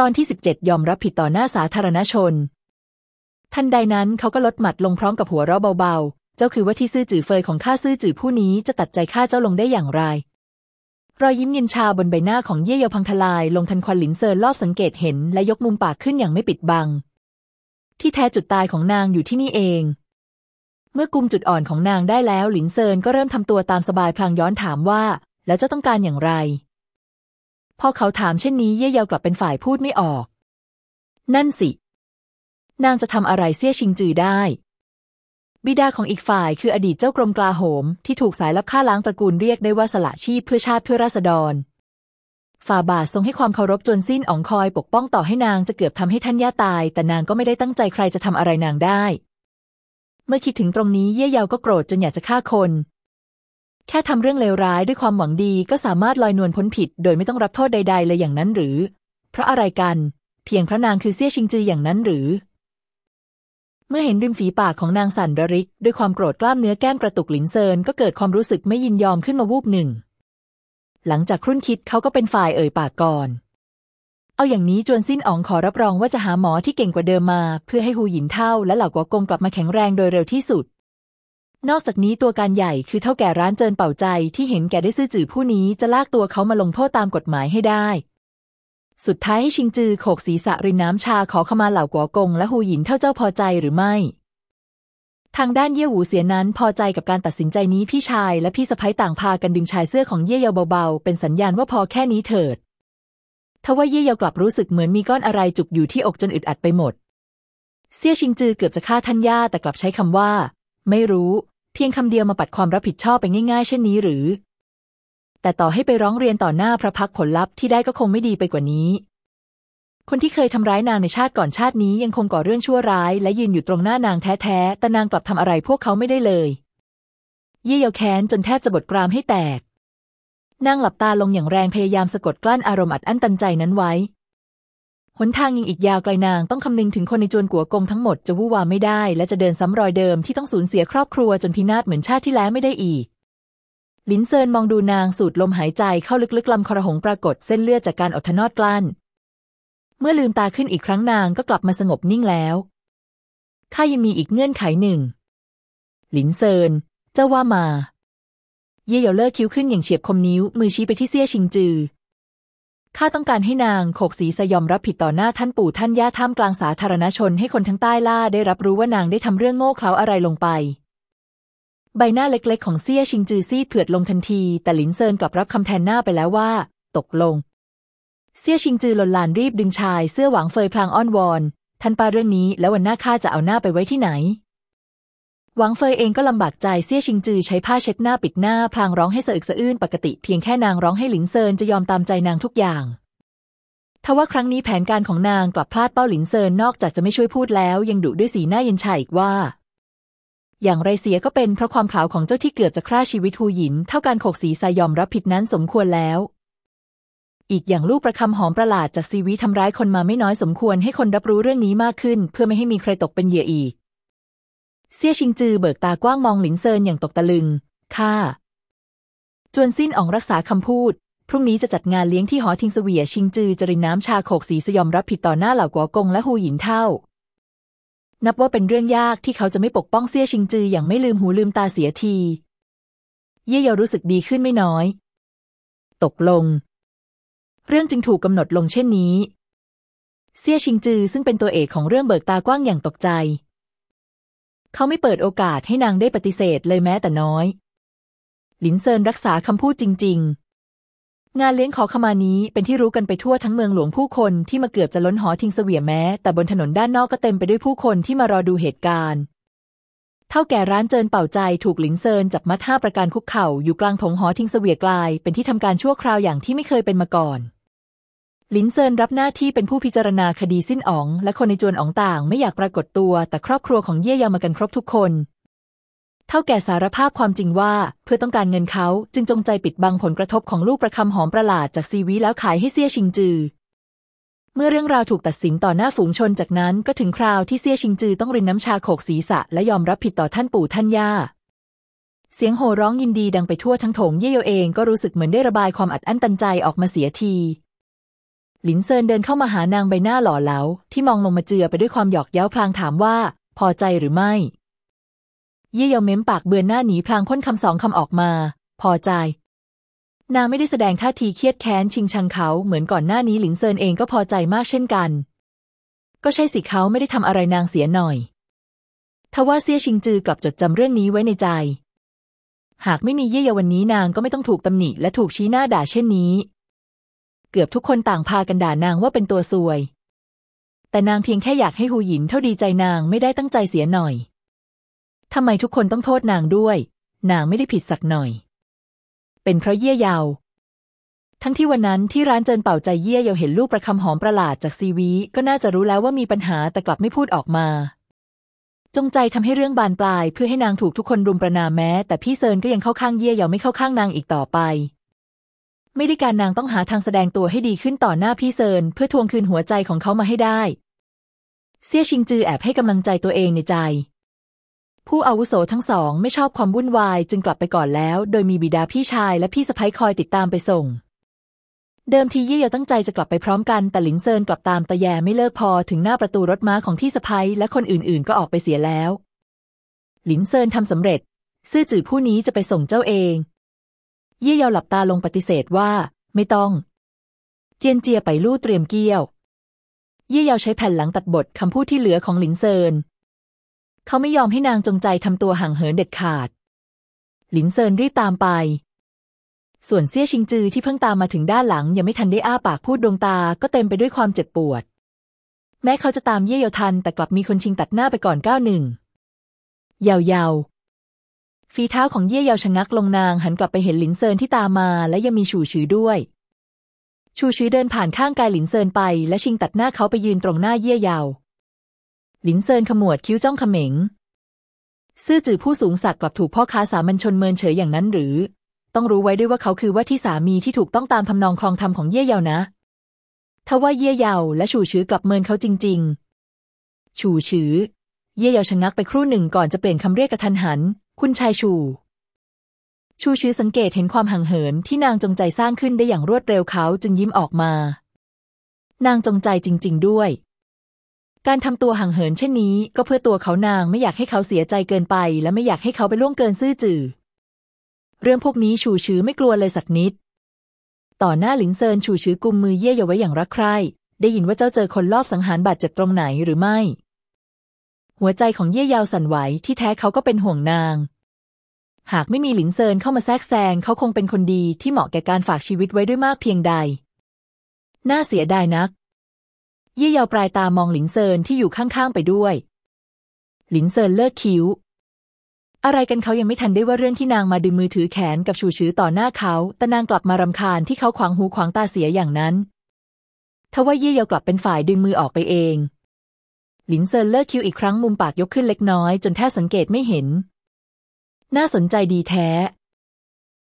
ตอนที่ 17 ยอมรับผิดต่อหน้าสาธารณชน ทันใดนั้นเขาก็ลดหมัดลงพร้อมกับหัวเราะเบาๆ เจ้าคือว่าที่ซื่อจื่อเฟยของข้าซื่อจื่อผู้นี้จะตัดใจข้าเจ้าลงได้อย่างไร รอยยิ้มเย็นชาบนใบหน้าของเย่เยาพังทลายลงทันควันหลินเซินรอบสังเกตเห็นและยกมุมปากขึ้นอย่างไม่ปิดบัง ที่แท้จุดตายของนางอยู่ที่นี่เอง เมื่อกุมจุดอ่อนของนางได้แล้วหลินเซินก็เริ่มทำตัวตามสบายพลางย้อนถามว่า แล้วเจ้าต้องการอย่างไร พอเขาถามเช่นนี้เย่เยาวกลับเป็นฝ่ายพูดไม่ออก นั่นสิ นางจะทำอะไรเสี่ยชิงจือได้ บิดาของอีกฝ่ายคืออดีตเจ้ากรมกลาโหม ที่ถูกสายลับฆ่าล้างตระกูลเรียกได้ว่าสละชีพเพื่อชาติเพื่อราษฎรฝ่าบาททรงให้ความเคารพจนสิ้นอ๋องคอยปกป้องต่อให้นางจะเกือบทำให้ท่านย่าตาย แต่นางก็ไม่ได้ตั้งใจใครจะทำอะไรนางได้ เมื่อคิดถึงตรงนี้เย่เยาวก็โกรธจนอยากจะฆ่าคน แค่ทำเรื่องเลวร้ายด้วยความหวังดีก็สามารถลอยนวลพ้นผิด โดยไม่ต้องรับโทษใด ๆ เลยอย่างนั้นหรือ เพราะอะไรกัน เพียงพระนางคือเสี่ยชิงจืออย่างนั้นหรือ เมื่อเห็นริมฝีปากของนางสันระริก ด้วยความโกรธกล้ามเนื้อแก้มกระตุกหลินเซินก็เกิดความรู้สึกไม่ยินยอมขึ้นมาวูบหนึ่ง หลังจากครุ่นคิดเขาก็เป็นฝ่ายเอ่ยปากก่อน เอาอย่างนี้จวนสิ้นอ๋องขอรับรองว่าจะหาหมอที่เก่งกว่าเดิมมา เพื่อให้หูหยินเท่าและเหล่ากวกงกลับมาแข็งแรงโดยเร็วที่สุด นอกจากนี้ตัวการใหญ่คือเท่าแก่ร้านเจินเป่าใจที่เห็นแก่ได้ซื่อจื่อผู้นี้จะลากตัวเขามาลงโทษตามกฎหมายให้ได้ สุดท้ายให้ชิงจือโขกศีรษะรินน้ำชาขอขมาเหล่ากัวกงและหูหยินเท่าเจ้าพอใจหรือไม่ ทางด้านเย่หวูเสียนั้นพอใจกับการตัดสินใจนี้พี่ชายและพี่สะพ้ยต่างพากันดึงชายเสื้อของเย่เยาเบาๆ เป็นสัญญาณว่าพอแค่นี้เถิดทว่าเย่เยากลับรู้สึกเหมือนมีก้อนอะไรจุกอยู่ที่อกจนอึดอัดไปหมดเสี่ยชิงจือเกือบจะฆ่าท่านย่าแต่กลับใช้คำว่า ไม่รู้ เพียงคำเดียวมาปัดความรับผิดชอบไปง่ายๆ เช่นนี้หรือ แต่ต่อให้ไปร้องเรียนต่อหน้าพระพักผลลัพธ์ที่ได้ก็คงไม่ดีไปกว่านี้ คนที่เคยทำร้ายนางในชาติก่อนชาตินี้ยังคงก่อเรื่องชั่วร้าย และยืนอยู่ตรงหน้านางแท้ๆ แต่นางกลับทำอะไรพวกเขาไม่ได้เลย เย่เยาแค้นจนแทบจะบดกรามให้แตกนางหลับตาลงอย่างแรงพยายามสะกดกลั้นอารมณ์อัดอั้นตันใจนั้นไว้ หนทางยังอีกยาวไกลนางต้องคำนึงถึงคนในจวนกั๋วกงทั้งหมดจะวู่วามไม่ได้ และจะเดินซ้ำรอยเดิมที่ต้องสูญเสียครอบครัวจนพินาศเหมือนชาติที่แล้วไม่ได้อีกหลินเซินมองดูนางสูดลมหายใจเข้าลึกๆลำคอระหงปรากฏเส้นเลือดจากการอดทนอดกลั้น เมื่อลืมตาขึ้นอีกครั้งนางก็กลับมาสงบนิ่งแล้วข้ายังมีอีกเงื่อนไขหนึ่งหลินเซินเจ้าว่ามา เย่เหยาเลิกคิ้วขึ้นอย่างเฉียบคมนิ้ว มือชี้ไปที่เซี่ยชิงจือ ข้าต้องการให้นางโขกศีรษะยอมรับผิดต่อหน้าท่านปู่ท่านย่าท่ามกลางสาธารณชนให้คนทั้งใต้หล้าได้รับรู้ว่านางได้ทำเรื่องโง่เขลาอะไรลงไป ใบหน้าเล็กๆ ของเซี่ยชิงจือซีดเผือดลงทันที แต่หลินเซินกลับรับคำแทนนางไปแล้วว่า ตกลง เซี่ยชิงจือหล่นลานรีบดึงชายเสื้อหวังเฟยพลางอ้อนวอน ท่านป้าเรื่องนี้แล้ววันหน้าข้าจะเอาหน้าไปไว้ที่ไหน หวังเฟยเองก็ลำบากใจเซี่ยชิงจือใช้ผ้าเช็ดหน้าปิดหน้าพลางร้องไห้สะอึกสะอื้นปกติเพียงแค่นางร้องไห้หลินเซินจะยอมตามใจนางทุกอย่างทว่าครั้งนี้แผนการของนางกลับพลาดเป้าหลินเซินนอกจากจะไม่ช่วยพูดแล้ว ยังดุด้วยสีหน้าเย็นชาอีกว่า อย่างไรเสียก็เป็นเพราะความเขลาของเจ้าที่เกือบจะฆ่าชีวิตฮูหยิน แค่การโขกศีรษะยอมรับผิดนั้นสมควรแล้ว อีกอย่างลูกประคำหอมประหลาดจากซีอวี้ทำร้ายคนมาไม่น้อยสมควรให้คนรับรู้เรื่องนี้มากขึ้น เพื่อไม่ให้มีใครตกเป็นเหยื่ออีก เซี่ยชิงจือเบิกตากว้างมองหลินเซินอย่างตกตะลึง ค่ะ จวนสิ้นอองรักษาคำพูด พรุ่งนี้จะจัดงานเลี้ยงที่หอทิงเสวียชิงจือจรินน้ำชาโขกสีสยอมรับผิดต่อหน้าเหล่ากัวกงและฮูหยินเท่า นับว่าเป็นเรื่องยากที่เขาจะไม่ปกป้องเซี่ยชิงจืออย่างไม่ลืมหูลืมตาเสียที เย่เยารู้สึกดีขึ้นไม่น้อย ตกลง เรื่องจึงถูกกำหนดลงเช่นนี้ เซี่ยชิงจือซึ่งเป็นตัวเอกของเรื่องเบิกตากว้างอย่างตกใจ เขาไม่เปิดโอกาสให้นางได้ปฏิเสธเลยแม้แต่น้อย หลินเซินรักษาคำพูดจริง ๆ งานเลี้ยงขอขมานี้เป็นที่รู้กันไปทั่วทั้งเมืองหลวงผู้คนที่มาเกือบจะล้นหอทิงเสวียแม้ แต่บนถนนด้านนอกก็เต็มไปด้วยผู้คนที่มารอดูเหตุการณ์เถ้าแก่ร้านเจินเป่าไจถูกหลินเซินจับมัดห้าประการคุกเข่าอยู่กลางโถงหอทิงเสวียกลายเป็นที่ทำการชั่วคราวอย่างที่ไม่เคยเป็นมาก่อน หลินเซินรับหน้าที่เป็นผู้พิจารณาคดีสิ้นอ๋อง และคนในจวนอ๋องต่างไม่อยากปรากฏตัว แต่ครอบครัวของเย่เยามากันครบทุกคน เท่าแก่สารภาพความจริงว่า เพื่อต้องการเงินเขาจึงจงใจปิดบังผลกระทบของลูกประคำหอมประหลาดจากซีวีแล้วขายให้เซี่ยชิงจือ เมื่อเรื่องราวถูกตัดสินต่อหน้าฝูงชนจากนั้นก็ถึงคราวที่เซี่ยชิงจือต้องรินน้ำชาโขกศีรษะและยอมรับผิดต่อท่านปู่ท่านย่าเสียงโห่ร้องยินดีดังไปทั่วทั้งโถงเย่โยเองก็รู้สึกเหมือนได้ระบายความอัดอั้นตันใจออกมาเสียที หลินเซินเดินเข้ามาหานางใบหน้าหล่อเหลาที่มองลงมาเจือไปด้วยความหยอกเย้าพลางถามว่า พอใจหรือไม่ เย่เยาเม้มปากเบือนหน้าหนีพลางพ่นคำสองคำออกมา พอใจ นางไม่ได้แสดงท่าทีเครียดแค้นชิงชังเขาเหมือนก่อนหน้านี้หลินเซินเองก็พอใจมากเช่นกัน ก็ใช่สิเขาไม่ได้ทำอะไรนางเสียหน่อยทว่าเซี่ยชิงจือกลับจดจำเรื่องนี้ไว้ในใจ หากไม่มีเย่เยาวันนี้นางก็ไม่ต้องถูกตำหนิและถูกชี้หน้าด่าเช่นนี้ เกือบทุกคนต่างพากันด่านางว่าเป็นตัวซวย แต่นางเพียงแค่อยากให้หูหยินเท่าดีใจนางไม่ได้ตั้งใจเสียหน่อยทำไมทุกคนต้องโทษนางด้วย นางไม่ได้ผิดสักหน่อย เป็นเพราะเย่เยาว ทั้งที่วันนั้นที่ร้านเจินเป่าใจเย่เยาวเห็นลูกประคำหอมประหลาดจากซีวี ก็น่าจะรู้แล้วว่ามีปัญหาแต่กลับไม่พูดออกมา จงใจทำให้เรื่องบานปลาย เพื่อให้นางถูกทุกคนรุมประนามแม้ แต่พี่เซินก็ยังเข้าข้างเย่เยาวไม่เข้าข้างนางอีกต่อไป ไม่ได้การนางต้องหาทางแสดงตัวให้ดีขึ้นต่อหน้าพี่เซินเพื่อทวงคืนหัวใจของเขามาให้ได้ เซี่ยชิงจือแอบให้กำลังใจตัวเองในใจ ผู้อาวุโสทั้งสองไม่ชอบความวุ่นวายจึงกลับไปก่อนแล้ว โดยมีบิดาพี่ชายและพี่สะใภ้คอยติดตามไปส่ง เดิมทีเย่เยาตั้งใจจะกลับไปพร้อมกันแต่หลินเซินกลับตามตอแยไม่เลิกพอถึงหน้าประตูรถม้าของพี่สะใภ้และคนอื่นๆ ก็ออกไปเสียแล้ว หลินเซินทำสำเร็จ ซื่อจื่อผู้นี้จะไปส่งเจ้าเอง เย่เยาหลับตาลงปฏิเสธว่า ไม่ต้อง เจียนเจียไปลู่เตรียมเกี้ยว เย่เยาใช้แผ่นหลังตัดบทคำพูดที่เหลือของหลินเซิน เขาไม่ยอมให้นางจงใจทำตัวห่างเหินเด็ดขาด หลินเซินรีบตามไป ส่วนเซี่ยชิงจือที่เพิ่งตามมาถึงด้านหลังยังไม่ทันได้อ้าปากพูดดวงตาก็เต็มไปด้วยความเจ็บปวด แม้เขาจะตามเย่เยาทันแต่กลับมีคนชิงตัดหน้าไปก่อนก้าวหนึ่งยาว ฝีเท้าของเย่เยาชะงักลงนางหันกลับไปเห็นหลินเซินที่ตามมาและยังมีฉูชือด้วย ฉูชือเดินผ่านข้างกายหลินเซินไป และชิงตัดหน้าเขาไปยืนตรงหน้าเย่เยา หลินเซินขมวดคิ้วจ้องเขม็ง ซื่อจื่อผู้สูงศักดิ์กลับถูกพ่อค้าสามัญชนเมินเฉยอย่างนั้นหรือ ต้องรู้ไว้ด้วยว่าเขาคือว่าที่สามีที่ถูกต้องตามทำนองครองธรรมของเย่เยานะทว่าเย่เยาและฉูชือกลับเมินเขาจริงๆฉูชือเย่เยาชะงักไปครู่หนึ่งก่อนจะเปลี่ยนคำเรียกกระทันหัน คุณชายชู ชูชื้อสังเกตเห็นความห่างเหินที่นางจงใจสร้างขึ้นได้อย่างรวดเร็วเขาจึงยิ้มออกมา นางจงใจจริง ๆ ด้วย การทำตัวห่างเหินเช่นนี้ ก็เพื่อตัวเขานางไม่อยากให้เขาเสียใจเกินไป และไม่อยากให้เขาไปล่วงเกินซื่อจื่อเรื่องพวกนี้ฉูชื้อไม่กลัวเลยสักนิด ต่อหน้าหลิงเซินฉูชื้อกุมมือเย่เยาไว้อย่างรักใคร่ ได้ยินว่าเจ้าเจอคนลอบสังหารบาดเจ็บตรงไหนหรือไม่ หัวใจของเย่เยาสั่นไหวที่แท้เขาก็เป็นห่วงนาง หากไม่มีหลินเซินเข้ามาแทรกแซงเขาคงเป็นคนดีที่เหมาะแก่การฝากชีวิตไว้ด้วยมากเพียงใด น่าเสียดายนัก เย่เยาปรายตามองหลินเซินที่อยู่ข้างๆไปด้วย หลินเซินเลิกคิ้ว อะไรกันเขายังไม่ทันได้ว่าเรื่องที่นางมาดึงมือถือแขนกับฉูชือต่อหน้าเขา แต่นางกลับมารำคาญที่เขาขวางหูขวางตาเสียอย่างนั้นทว่าเย่เยาวกลับเป็นฝ่ายดึงมือออกไปเอง หลินเซินเลิกคิวอีกครั้งมุมปากยกขึ้นเล็กน้อยจนแทบสังเกตไม่เห็น น่าสนใจดีแท้